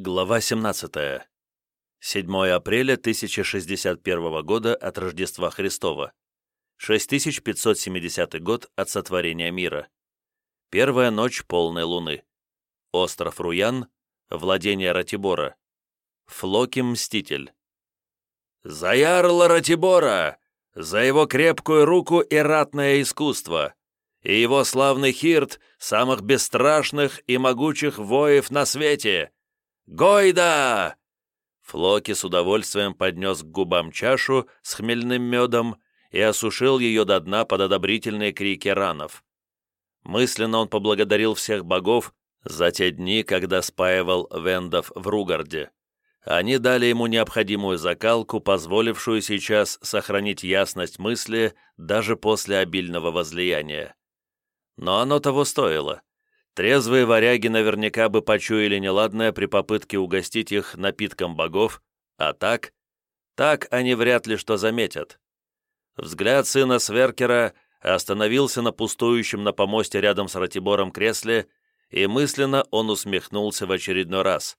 Глава 17. 7 апреля 1061 года от Рождества Христова. 6570 год от сотворения мира. Первая ночь полной луны. Остров Руян, владение Ратибора. Флоки Мститель. «За ярла Ратибора! За его крепкую руку и ратное искусство! И его славный хирт, самых бесстрашных и могучих воев на свете!» «Гойда!» Флоки с удовольствием поднес к губам чашу с хмельным медом и осушил ее до дна под одобрительные крики ранов. Мысленно он поблагодарил всех богов за те дни, когда спаивал вендов в Ругарде. Они дали ему необходимую закалку, позволившую сейчас сохранить ясность мысли даже после обильного возлияния. Но оно того стоило. Трезвые варяги наверняка бы почуяли неладное при попытке угостить их напитком богов, а так, так они вряд ли что заметят. Взгляд сына Сверкера остановился на пустующем на помосте рядом с Ратибором кресле, и мысленно он усмехнулся в очередной раз.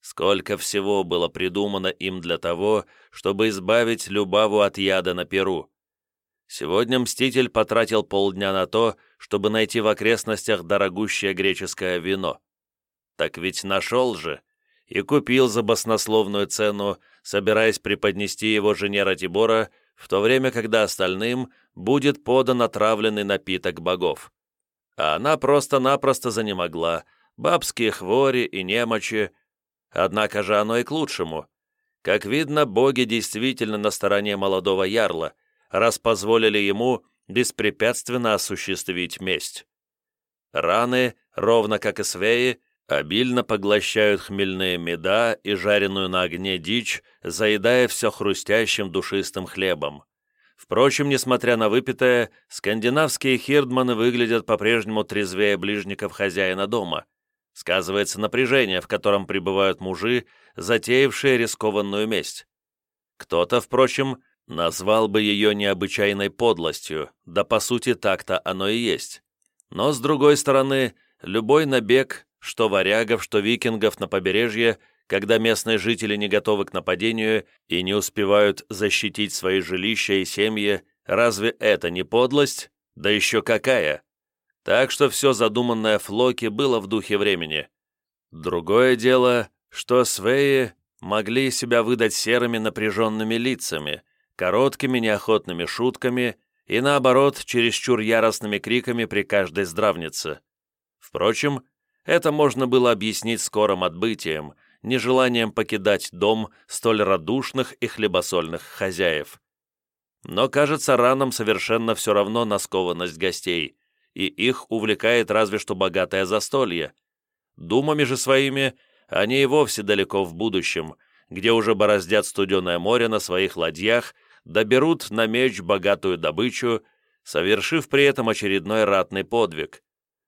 Сколько всего было придумано им для того, чтобы избавить Любаву от яда на перу. Сегодня Мститель потратил полдня на то, чтобы найти в окрестностях дорогущее греческое вино. Так ведь нашел же и купил за баснословную цену, собираясь преподнести его жене Ратибора, в то время, когда остальным будет подан отравленный напиток богов. А она просто-напросто занемогла, бабские хвори и немочи. Однако же оно и к лучшему. Как видно, боги действительно на стороне молодого ярла — раз позволили ему беспрепятственно осуществить месть. Раны, ровно как и свеи, обильно поглощают хмельные меда и жареную на огне дичь, заедая все хрустящим душистым хлебом. Впрочем, несмотря на выпитое, скандинавские хирдманы выглядят по-прежнему трезвее ближников хозяина дома. Сказывается напряжение, в котором пребывают мужи, затеявшие рискованную месть. Кто-то, впрочем, Назвал бы ее необычайной подлостью, да по сути так-то оно и есть. Но, с другой стороны, любой набег, что варягов, что викингов на побережье, когда местные жители не готовы к нападению и не успевают защитить свои жилища и семьи, разве это не подлость? Да еще какая! Так что все задуманное Флоки было в духе времени. Другое дело, что свеи могли себя выдать серыми напряженными лицами – короткими неохотными шутками и, наоборот, чересчур яростными криками при каждой здравнице. Впрочем, это можно было объяснить скорым отбытием, нежеланием покидать дом столь радушных и хлебосольных хозяев. Но, кажется, ранам совершенно все равно на скованность гостей, и их увлекает разве что богатое застолье. Думами же своими они и вовсе далеко в будущем, где уже бороздят студеное море на своих ладьях доберут на меч богатую добычу, совершив при этом очередной ратный подвиг,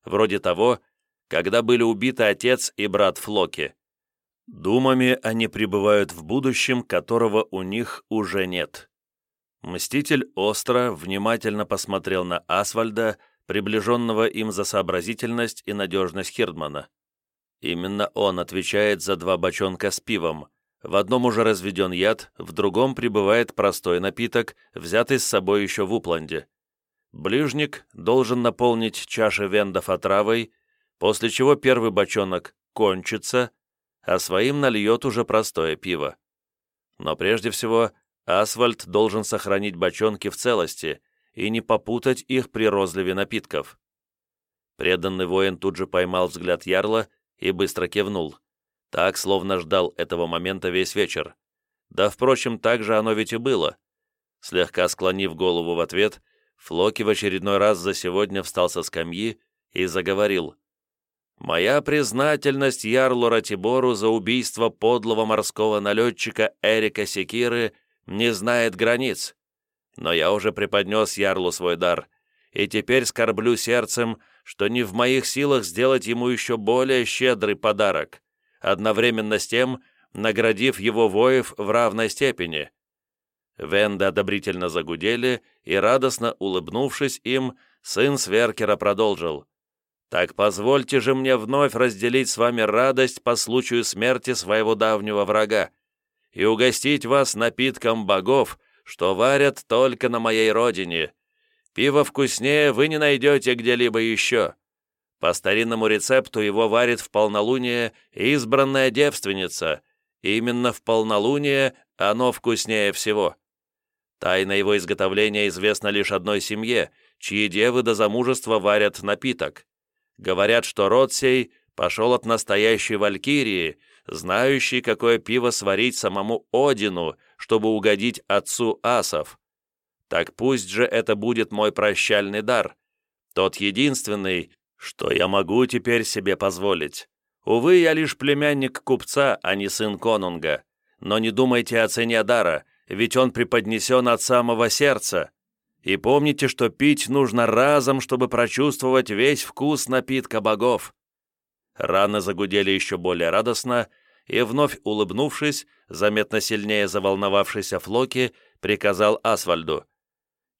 вроде того, когда были убиты отец и брат Флоки. Думами они пребывают в будущем, которого у них уже нет. Мститель остро, внимательно посмотрел на Асвальда, приближенного им за сообразительность и надежность Хирдмана. Именно он отвечает за два бочонка с пивом, в одном уже разведен яд, в другом прибывает простой напиток, взятый с собой еще в Упланде. Ближник должен наполнить чаши вендов отравой, после чего первый бочонок кончится, а своим нальет уже простое пиво. Но прежде всего Асфальт должен сохранить бочонки в целости и не попутать их при розливе напитков. Преданный воин тут же поймал взгляд Ярла и быстро кивнул. Так, словно ждал этого момента весь вечер. Да, впрочем, так же оно ведь и было. Слегка склонив голову в ответ, Флоки в очередной раз за сегодня встал со скамьи и заговорил. «Моя признательность Ярлу Ратибору за убийство подлого морского налетчика Эрика Секиры не знает границ. Но я уже преподнес Ярлу свой дар, и теперь скорблю сердцем, что не в моих силах сделать ему еще более щедрый подарок одновременно с тем наградив его воев в равной степени. Венды одобрительно загудели, и, радостно улыбнувшись им, сын Сверкера продолжил. Так позвольте же мне вновь разделить с вами радость по случаю смерти своего давнего врага и угостить вас напитком богов, что варят только на моей родине. Пиво вкуснее вы не найдете где-либо еще. По старинному рецепту его варит в полнолуние избранная девственница. Именно в полнолуние оно вкуснее всего. Тайна его изготовления известна лишь одной семье, чьи девы до замужества варят напиток. Говорят, что род сей пошел от настоящей валькирии, знающей, какое пиво сварить самому Одину, чтобы угодить отцу асов. Так пусть же это будет мой прощальный дар, тот единственный, что я могу теперь себе позволить. Увы, я лишь племянник купца, а не сын конунга. Но не думайте о цене дара, ведь он преподнесен от самого сердца. И помните, что пить нужно разом, чтобы прочувствовать весь вкус напитка богов». Раны загудели еще более радостно, и, вновь улыбнувшись, заметно сильнее заволновавшийся Флоки, приказал Асвальду.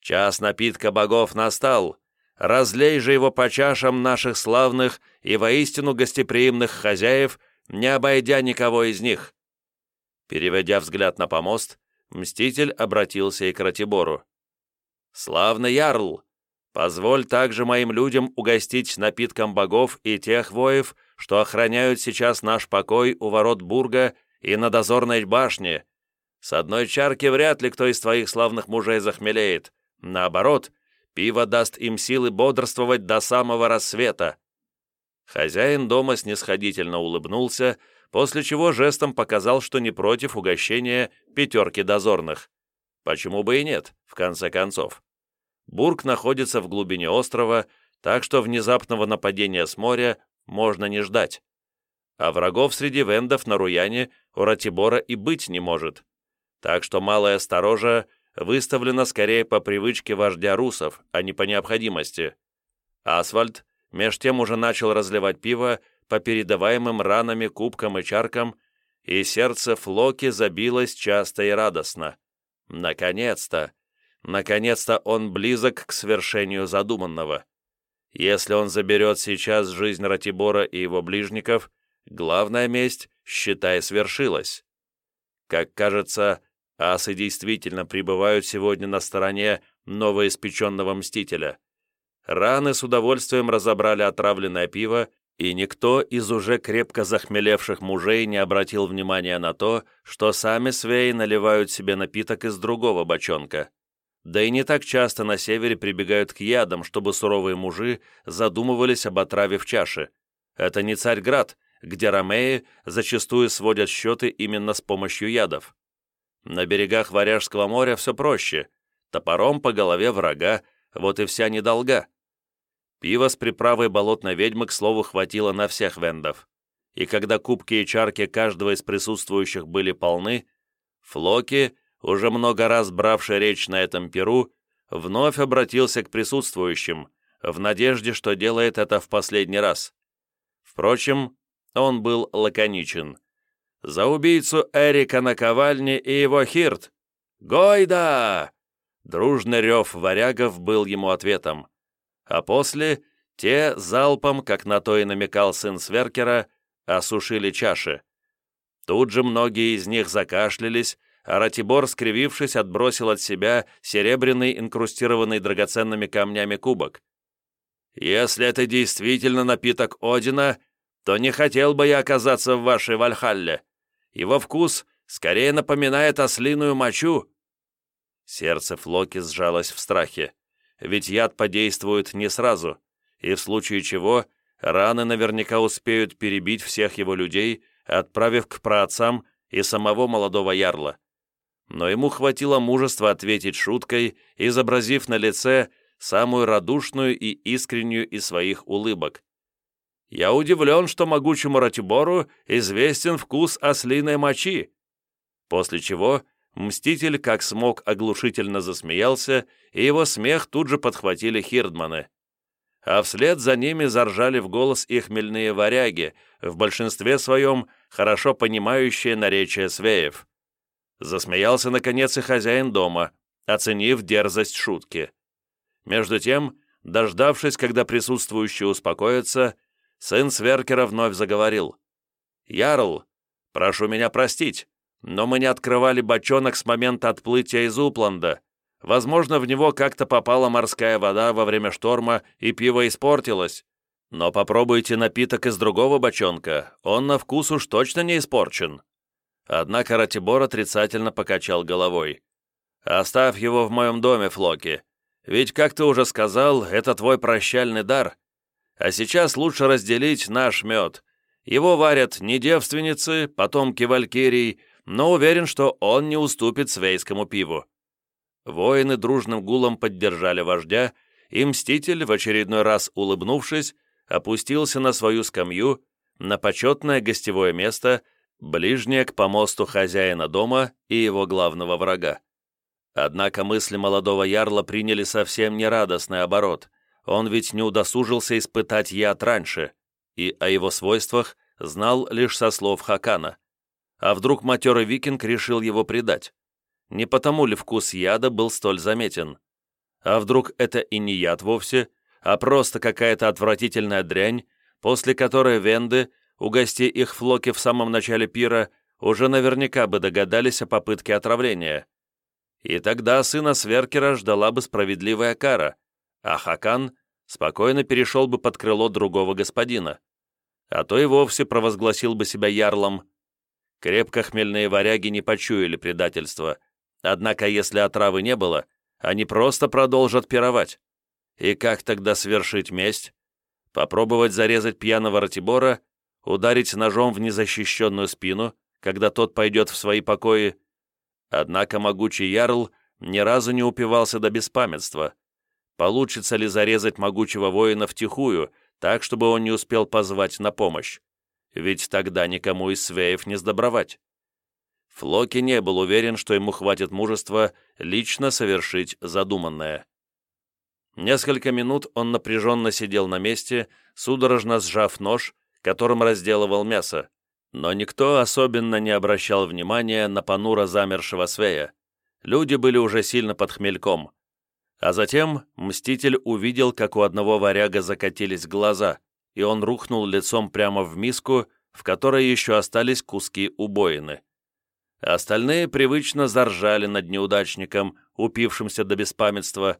«Час напитка богов настал. Разлей же его по чашам наших славных и воистину гостеприимных хозяев, не обойдя никого из них». Переведя взгляд на помост, Мститель обратился и к Ратибору. «Славный Ярл! Позволь также моим людям угостить напитком богов и тех воев, что охраняют сейчас наш покой у ворот Бурга и на дозорной башне. С одной чарки вряд ли кто из твоих славных мужей захмелеет. Наоборот, пиво даст им силы бодрствовать до самого рассвета». Хозяин дома снисходительно улыбнулся, после чего жестом показал, что не против угощения пятерки дозорных. Почему бы и нет, в конце концов. Бург находится в глубине острова, так что внезапного нападения с моря можно не ждать. А врагов среди вендов на Руяне у Ратибора и быть не может. Так что малая сторожа выставлена скорее по привычке вождя русов, а не по необходимости. Асфальт меж тем уже начал разливать пиво по передаваемым ранами кубкам и чаркам, и сердце Флоки забилось часто и радостно. Наконец-то! Наконец-то он близок к свершению задуманного. Если он заберет сейчас жизнь Ратибора и его ближников, главная месть, считай, свершилась. Как кажется, асы действительно пребывают сегодня на стороне новоиспеченного Мстителя. Раны с удовольствием разобрали отравленное пиво и никто из уже крепко захмелевших мужей не обратил внимания на то, что сами свеи наливают себе напиток из другого бочонка. Да и не так часто на севере прибегают к ядам, чтобы суровые мужи задумывались об отраве в чаше. Это не Царьград, где ромеи зачастую сводят счеты именно с помощью ядов. На берегах Варяжского моря все проще. Топором по голове врага, вот и вся недолга. Пива с приправой болотной ведьмы, к слову, хватило на всех вендов. И когда кубки и чарки каждого из присутствующих были полны, Флоки, уже много раз бравший речь на этом перу, вновь обратился к присутствующим, в надежде, что делает это в последний раз. Впрочем, он был лаконичен. «За убийцу Эрика на ковальне и его хирт! Гойда!» Дружный рев варягов был ему ответом а после те залпом, как на то и намекал сын Сверкера, осушили чаши. Тут же многие из них закашлялись, а Ратибор, скривившись, отбросил от себя серебряный, инкрустированный драгоценными камнями кубок. «Если это действительно напиток Одина, то не хотел бы я оказаться в вашей Вальхалле. Его вкус скорее напоминает ослиную мочу». Сердце Флоки сжалось в страхе ведь яд подействует не сразу, и в случае чего раны наверняка успеют перебить всех его людей, отправив к праотцам и самого молодого ярла. Но ему хватило мужества ответить шуткой, изобразив на лице самую радушную и искреннюю из своих улыбок. «Я удивлен, что могучему Ратибору известен вкус ослиной мочи», после чего Мститель как смог оглушительно засмеялся, и его смех тут же подхватили хирдманы. А вслед за ними заржали в голос и хмельные варяги, в большинстве своем хорошо понимающие наречие свеев. Засмеялся, наконец, и хозяин дома, оценив дерзость шутки. Между тем, дождавшись, когда присутствующие успокоятся, сын Сверкера вновь заговорил. «Ярл, прошу меня простить, но мы не открывали бочонок с момента отплытия из Упланда. Возможно, в него как-то попала морская вода во время шторма, и пиво испортилось. Но попробуйте напиток из другого бочонка, он на вкус уж точно не испорчен». Однако Ратибор отрицательно покачал головой. «Оставь его в моем доме, Флоки. Ведь, как ты уже сказал, это твой прощальный дар. А сейчас лучше разделить наш мед. Его варят не девственницы, потомки валькирий, но уверен, что он не уступит свейскому пиву». Воины дружным гулом поддержали вождя, и Мститель, в очередной раз улыбнувшись, опустился на свою скамью, на почетное гостевое место, ближнее к помосту хозяина дома и его главного врага. Однако мысли молодого ярла приняли совсем нерадостный оборот. Он ведь не удосужился испытать яд раньше, и о его свойствах знал лишь со слов Хакана. А вдруг матерый викинг решил его предать? Не потому ли вкус яда был столь заметен? А вдруг это и не яд вовсе, а просто какая-то отвратительная дрянь, после которой венды, угости их флоки в самом начале пира, уже наверняка бы догадались о попытке отравления. И тогда сына Сверкера ждала бы справедливая кара, а Хакан спокойно перешел бы под крыло другого господина. А то и вовсе провозгласил бы себя ярлом. Крепко хмельные варяги не почуяли предательства, однако если отравы не было, они просто продолжат пировать. И как тогда свершить месть? Попробовать зарезать пьяного Ратибора, ударить ножом в незащищенную спину, когда тот пойдет в свои покои. Однако могучий ярл ни разу не упивался до беспамятства. Получится ли зарезать могучего воина втихую, так, чтобы он не успел позвать на помощь? Ведь тогда никому из свеев не сдобровать. Флоки не был уверен, что ему хватит мужества лично совершить задуманное. Несколько минут он напряженно сидел на месте, судорожно сжав нож, которым разделывал мясо, но никто особенно не обращал внимания на понуро замершего Свея. Люди были уже сильно под хмельком. А затем Мститель увидел, как у одного варяга закатились глаза, и он рухнул лицом прямо в миску, в которой еще остались куски убоины. Остальные привычно заржали над неудачником, упившимся до беспамятства,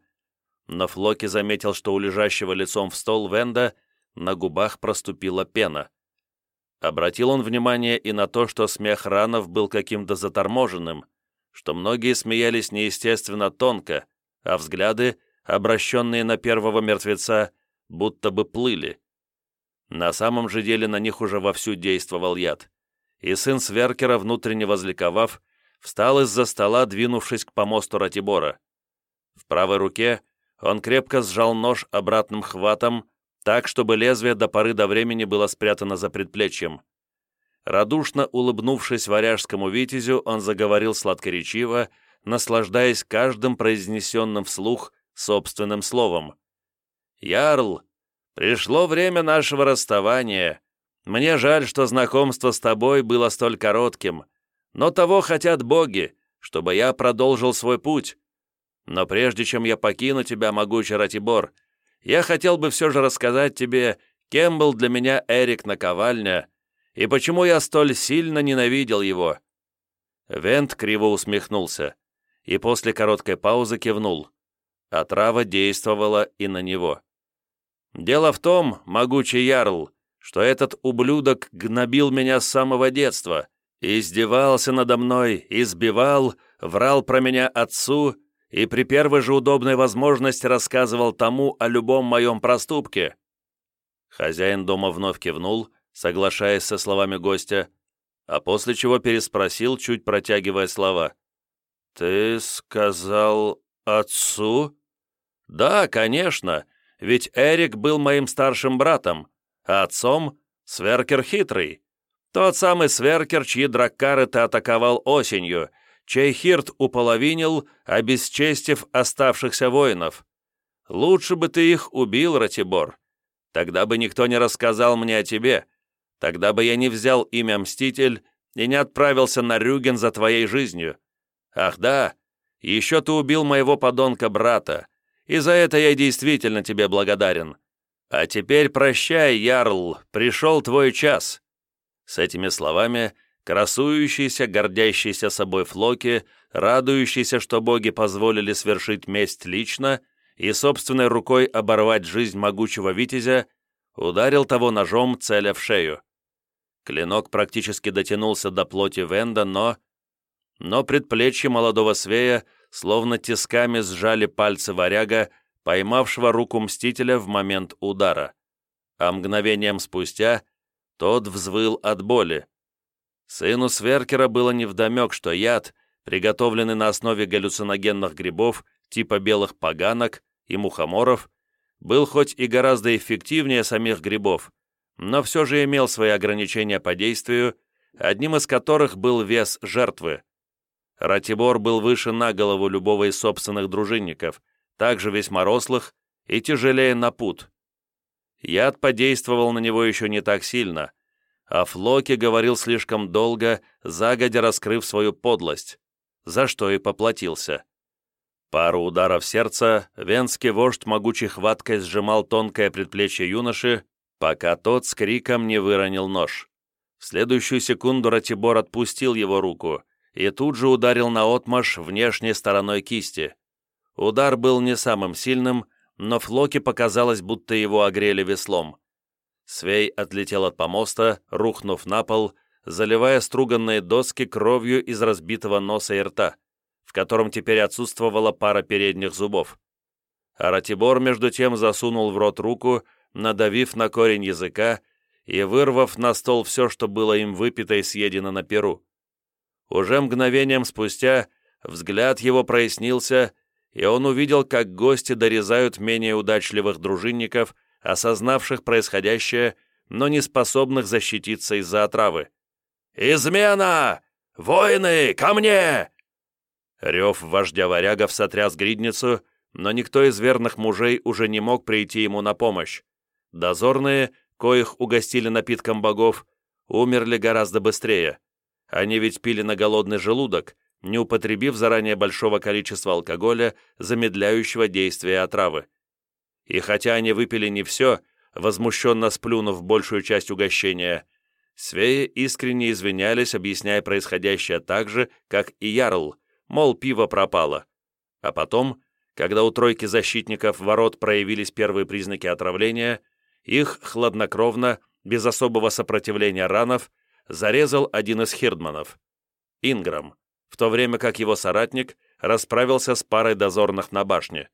но Флоки заметил, что у лежащего лицом в стол Венда на губах проступила пена. Обратил он внимание и на то, что смех ранов был каким-то заторможенным, что многие смеялись неестественно тонко, а взгляды, обращенные на первого мертвеца, будто бы плыли. На самом же деле на них уже вовсю действовал яд, и сын Сверкера, внутренне возликовав, встал из-за стола, двинувшись к помосту Ратибора. В правой руке он крепко сжал нож обратным хватом, так, чтобы лезвие до поры до времени было спрятано за предплечьем. Радушно улыбнувшись варяжскому витязю, он заговорил сладкоречиво, наслаждаясь каждым произнесенным вслух собственным словом. «Ярл, пришло время нашего расставания. Мне жаль, что знакомство с тобой было столь коротким, но того хотят боги, чтобы я продолжил свой путь, но прежде чем я покину тебя, могучий Ратибор, я хотел бы все же рассказать тебе, кем был для меня Эрик Наковальня и почему я столь сильно ненавидел его». Вент криво усмехнулся и после короткой паузы кивнул. Отрава действовала и на него. «Дело в том, могучий ярл, что этот ублюдок гнобил меня с самого детства, издевался надо мной, избивал, врал про меня отцу и при первой же удобной возможности рассказывал тому о любом моем проступке». Хозяин дома вновь кивнул, соглашаясь со словами гостя, а после чего переспросил, чуть протягивая слова. «Ты сказал отцу?» «Да, конечно, ведь Эрик был моим старшим братом, а отцом — Сверкер Хитрый. Тот самый Сверкер, чьи драккары ты атаковал осенью, чей Хирт уполовинил, обесчестив оставшихся воинов. Лучше бы ты их убил, Ратибор. Тогда бы никто не рассказал мне о тебе. Тогда бы я не взял имя Мститель и не отправился на Рюген за твоей жизнью. Ах да, еще ты убил моего подонка-брата, и за это я действительно тебе благодарен. А теперь прощай, Ярл, пришел твой час». С этими словами красующийся, гордящийся собой Флоки, радующийся, что боги позволили свершить месть лично и собственной рукой оборвать жизнь могучего витязя, ударил того ножом, целя в шею. Клинок практически дотянулся до плоти Венда, но... Но предплечье молодого свея словно тисками сжали пальцы варяга, поймавшего руку Мстителя в момент удара. А мгновением спустя тот взвыл от боли. Сыну Сверкера было невдомек, что яд, приготовленный на основе галлюциногенных грибов типа белых поганок и мухоморов, был хоть и гораздо эффективнее самих грибов, но все же имел свои ограничения по действию, одним из которых был вес жертвы. Ратибор был выше на голову любого из собственных дружинников, также весьма рослых и тяжелее на пут. Яд подействовал на него еще не так сильно, а Флоки говорил слишком долго, загодя раскрыв свою подлость, за что и поплатился. Пару ударов сердца венский вождь могучей хваткой сжимал тонкое предплечье юноши, пока тот с криком не выронил нож. В следующую секунду Ратибор отпустил его руку и тут же ударил наотмашь внешней стороной кисти. Удар был не самым сильным, но Флоке показалось, будто его огрели веслом. Свей отлетел от помоста, рухнув на пол, заливая струганные доски кровью из разбитого носа и рта в котором теперь отсутствовала пара передних зубов. А Ратибор, между тем, засунул в рот руку, надавив на корень языка и вырвав на стол все, что было им выпито и съедено на перу. Уже мгновением спустя взгляд его прояснился, и он увидел, как гости дорезают менее удачливых дружинников, осознавших происходящее, но не способных защититься из-за отравы. «Измена! Воины, ко мне!» Рев вождя варягов сотряс гридницу, но никто из верных мужей уже не мог прийти ему на помощь. Дозорные, коих угостили напитком богов, умерли гораздо быстрее. Они ведь пили на голодный желудок, не употребив заранее большого количества алкоголя, замедляющего действие отравы. И хотя они выпили не все, возмущенно сплюнув большую часть угощения, Свеи искренне извинялись, объясняя происходящее так же, как и Ярл – мол, пиво пропало. А потом, когда у тройки защитников ворот проявились первые признаки отравления, их хладнокровно, без особого сопротивления ранов, зарезал один из хирдманов, Инграм, в то время как его соратник расправился с парой дозорных на башне.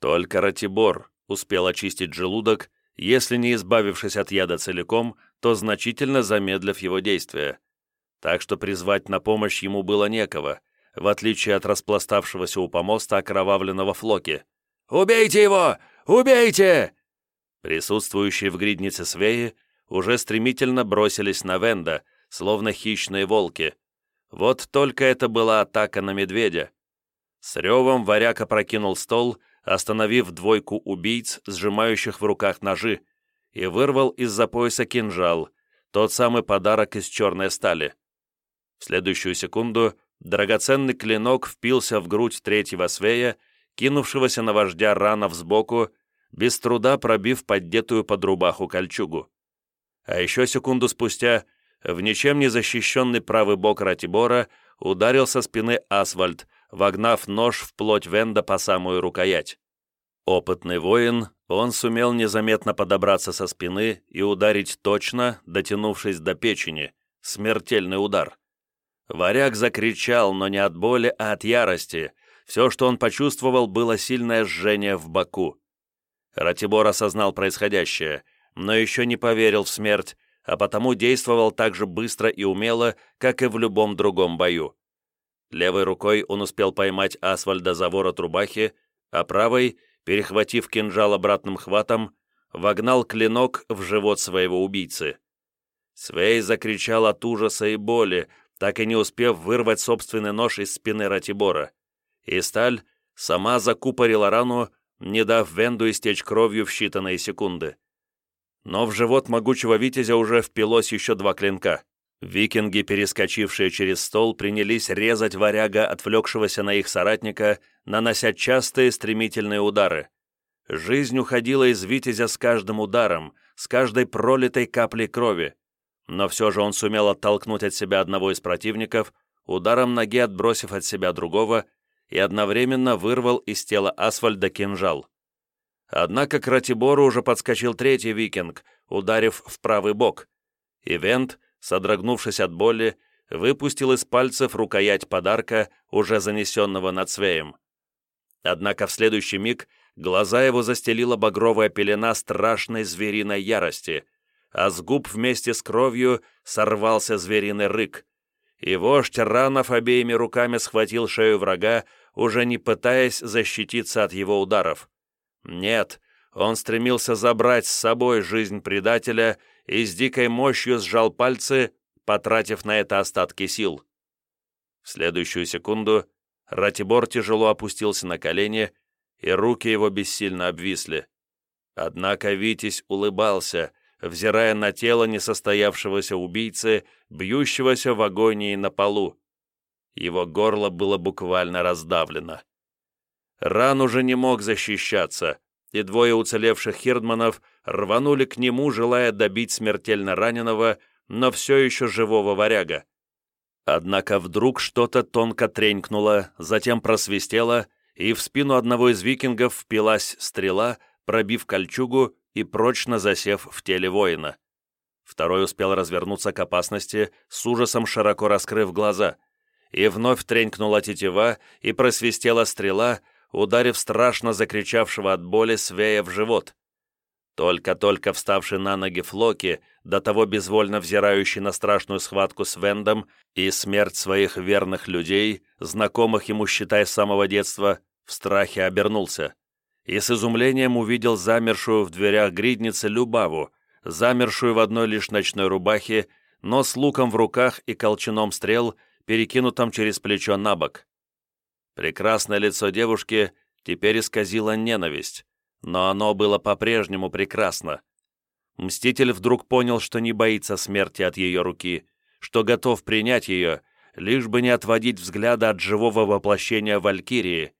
Только Ратибор успел очистить желудок, если не избавившись от яда целиком, то значительно замедлив его действие. Так что призвать на помощь ему было некого, в отличие от распластавшегося у помоста окровавленного Флоки. «Убейте его! Убейте!» Присутствующие в гриднице свеи уже стремительно бросились на Венда, словно хищные волки. Вот только это была атака на медведя. С ревом варяг опрокинул стол, остановив двойку убийц, сжимающих в руках ножи, и вырвал из-за пояса кинжал, тот самый подарок из черной стали. В следующую секунду Драгоценный клинок впился в грудь третьего свея, кинувшегося на вождя ранов сбоку, без труда пробив поддетую под рубаху кольчугу. А еще секунду спустя в ничем не защищенный правый бок Ратибора ударил со спины Асфальт, вогнав нож в плоть Венда по самую рукоять. Опытный воин, он сумел незаметно подобраться со спины и ударить точно, дотянувшись до печени. Смертельный удар. Варяг закричал, но не от боли, а от ярости. Все, что он почувствовал, было сильное жжение в боку. Ратибор осознал происходящее, но еще не поверил в смерть, а потому действовал так же быстро и умело, как и в любом другом бою. Левой рукой он успел поймать Асфальда за ворот рубахи, а правой, перехватив кинжал обратным хватом, вогнал клинок в живот своего убийцы. Свей закричал от ужаса и боли, так и не успев вырвать собственный нож из спины Ратибора, и сталь сама закупорила рану, не дав Венду истечь кровью в считанные секунды. Но в живот могучего витязя уже впилось еще два клинка. Викинги, перескочившие через стол, принялись резать варяга, отвлекшегося на их соратника, нанося частые стремительные удары. Жизнь уходила из Витязя с каждым ударом, с каждой пролитой каплей крови, но все же он сумел оттолкнуть от себя одного из противников, ударом ноги отбросив от себя другого, и одновременно вырвал из тела Асфальда кинжал. Однако к Ратибору уже подскочил третий викинг, ударив в правый бок, и Вент, содрогнувшись от боли, выпустил из пальцев рукоять подарка, уже занесенного над Свеем. Однако в следующий миг глаза его застелила багровая пелена страшной звериной ярости, а с губ вместе с кровью сорвался звериный рык, и вождь Ранов обеими руками схватил шею врага, уже не пытаясь защититься от его ударов. Нет, он стремился забрать с собой жизнь предателя и с дикой мощью сжал пальцы, потратив на это остатки сил. В следующую секунду Ратибор тяжело опустился на колени, и руки его бессильно обвисли. Однако Витязь улыбался, взирая на тело несостоявшегося убийцы, бьющегося в агонии на полу. Его горло было буквально раздавлено. Ран уже не мог защищаться, и двое уцелевших хирдманов рванули к нему, желая добить смертельно раненого, но все еще живого варяга. Однако вдруг что-то тонко тренькнуло, затем просвистело, и в спину одного из викингов впилась стрела, пробив кольчугу и прочно засев в теле воина. Второй успел развернуться к опасности, с ужасом широко раскрыв глаза, и вновь тренькнула тетива и просвистела стрела, ударив страшно закричавшего от боли Свея в живот. Только-только вставший на ноги Флоки, до того безвольно взирающий на страшную схватку с Вендом и смерть своих верных людей, знакомых ему, считай, с самого детства, в страхе обернулся и с изумлением увидел замершую в дверях гридницы Любаву, замершую в одной лишь ночной рубахе, но с луком в руках и колчаном стрел, перекинутом через плечо на бок. Прекрасное лицо девушки теперь исказило ненависть, но оно было по-прежнему прекрасно. Мститель вдруг понял, что не боится смерти от ее руки, что готов принять ее, лишь бы не отводить взгляда от живого воплощения Валькирии,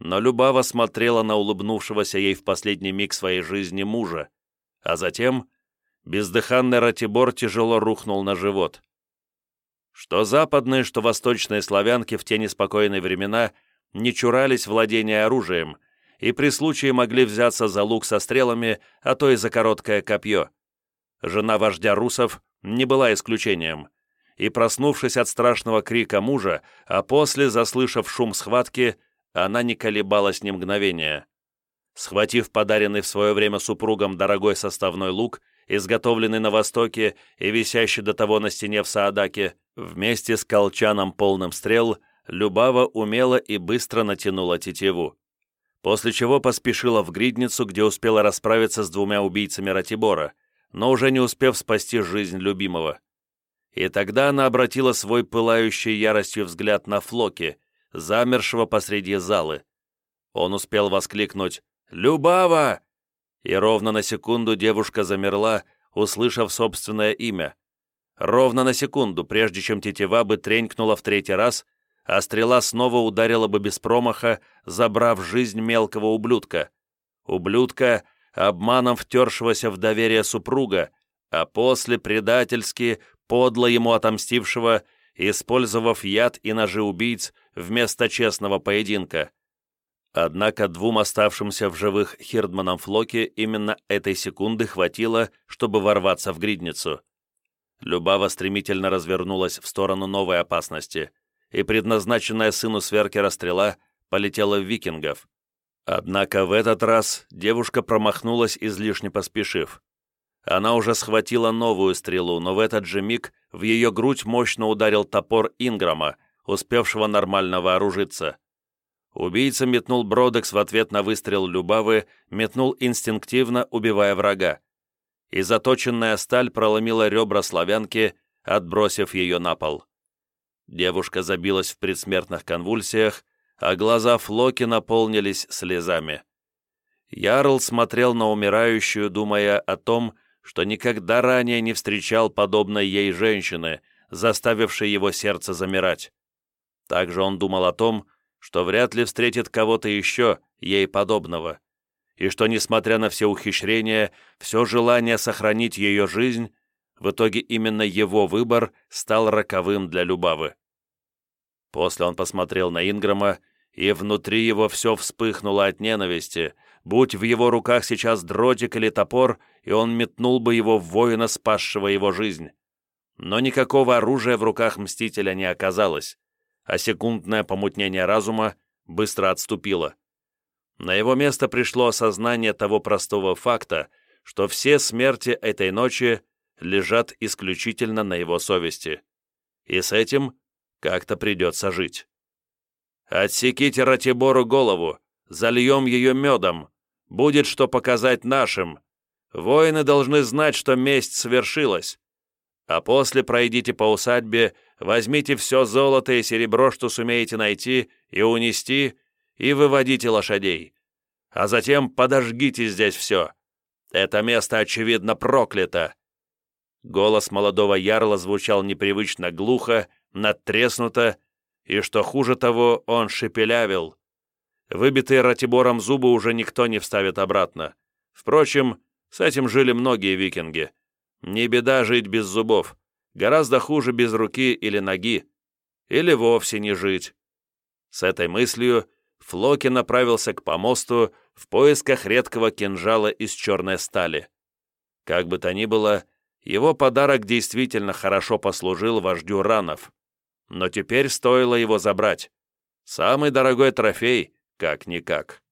но Любава смотрела на улыбнувшегося ей в последний миг своей жизни мужа, а затем бездыханный Ратибор тяжело рухнул на живот. Что западные, что восточные славянки в те неспокойные времена не чурались владения оружием и при случае могли взяться за лук со стрелами, а то и за короткое копье. Жена вождя русов не была исключением, и, проснувшись от страшного крика мужа, а после, заслышав шум схватки, она не колебалась ни мгновения. Схватив подаренный в свое время супругам дорогой составной лук, изготовленный на Востоке и висящий до того на стене в Саадаке, вместе с колчаном полным стрел, Любава умело и быстро натянула тетиву. После чего поспешила в гридницу, где успела расправиться с двумя убийцами Ратибора, но уже не успев спасти жизнь любимого. И тогда она обратила свой пылающий яростью взгляд на Флоки, замершего посреди залы. Он успел воскликнуть «Любава!» И ровно на секунду девушка замерла, услышав собственное имя. Ровно на секунду, прежде чем тетива бы тренькнула в третий раз, а стрела снова ударила бы без промаха, забрав жизнь мелкого ублюдка. Ублюдка, обманом втершегося в доверие супруга, а после предательски, подло ему отомстившего, использовав яд и ножи убийц вместо честного поединка. Однако двум оставшимся в живых Хирдманам Флоке именно этой секунды хватило, чтобы ворваться в гридницу. Любава стремительно развернулась в сторону новой опасности, и предназначенная сыну Сверкера стрела полетела в викингов. Однако в этот раз девушка промахнулась, излишне поспешив. Она уже схватила новую стрелу, но в этот же миг в ее грудь мощно ударил топор Инграма, успевшего нормально вооружиться. Убийца метнул Бродекс в ответ на выстрел Любавы, метнул инстинктивно, убивая врага. И заточенная сталь проломила ребра славянки, отбросив ее на пол. Девушка забилась в предсмертных конвульсиях, а глаза Флоки наполнились слезами. Ярл смотрел на умирающую, думая о том, что никогда ранее не встречал подобной ей женщины, заставивший его сердце замирать. Также он думал о том, что вряд ли встретит кого-то еще, ей подобного, и что, несмотря на все ухищрения, все желание сохранить ее жизнь, в итоге именно его выбор стал роковым для Любавы. После он посмотрел на Инграма, и внутри его все вспыхнуло от ненависти, будь в его руках сейчас дротик или топор, и он метнул бы его в воина, спасшего его жизнь. Но никакого оружия в руках Мстителя не оказалось, а секундное помутнение разума быстро отступило. На его место пришло осознание того простого факта, что все смерти этой ночи лежат исключительно на его совести. И с этим как-то придется жить. «Отсеките Ратибору голову, зальем ее медом. Будет что показать нашим. Воины должны знать, что месть свершилась. А после пройдите по усадьбе, возьмите все золото и серебро, что сумеете найти и унести, и выводите лошадей. А затем подожгите здесь все. Это место, очевидно, проклято. Голос молодого ярла звучал непривычно глухо, надтреснуто, и, что хуже того, он шепелявил. Выбитые Ратибором зубы уже никто не вставит обратно. Впрочем, с этим жили многие викинги. Не беда жить без зубов. Гораздо хуже без руки или ноги. Или вовсе не жить. С этой мыслью Флоки направился к помосту в поисках редкого кинжала из черной стали. Как бы то ни было, его подарок действительно хорошо послужил вождю ранов. Но теперь стоило его забрать. Самый дорогой трофей, как-никак.